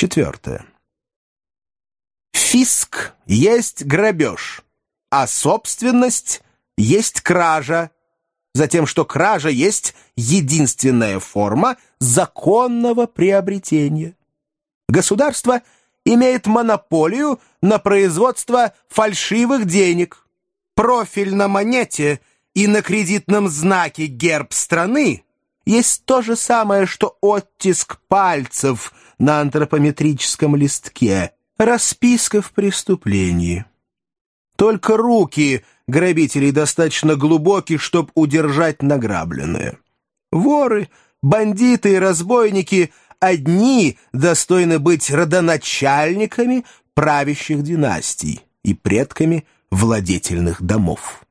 Четвертое. Фиск есть грабеж, а собственность есть кража, затем что кража есть единственная форма законного приобретения. Государство имеет монополию на производство фальшивых денег. Профиль на монете и на кредитном знаке герб страны есть то же самое, что оттиск пальцев на антропометрическом листке, расписка в преступлении. Только руки грабителей достаточно глубоки, чтобы удержать награбленное. Воры, бандиты и разбойники одни достойны быть родоначальниками правящих династий и предками владетельных домов.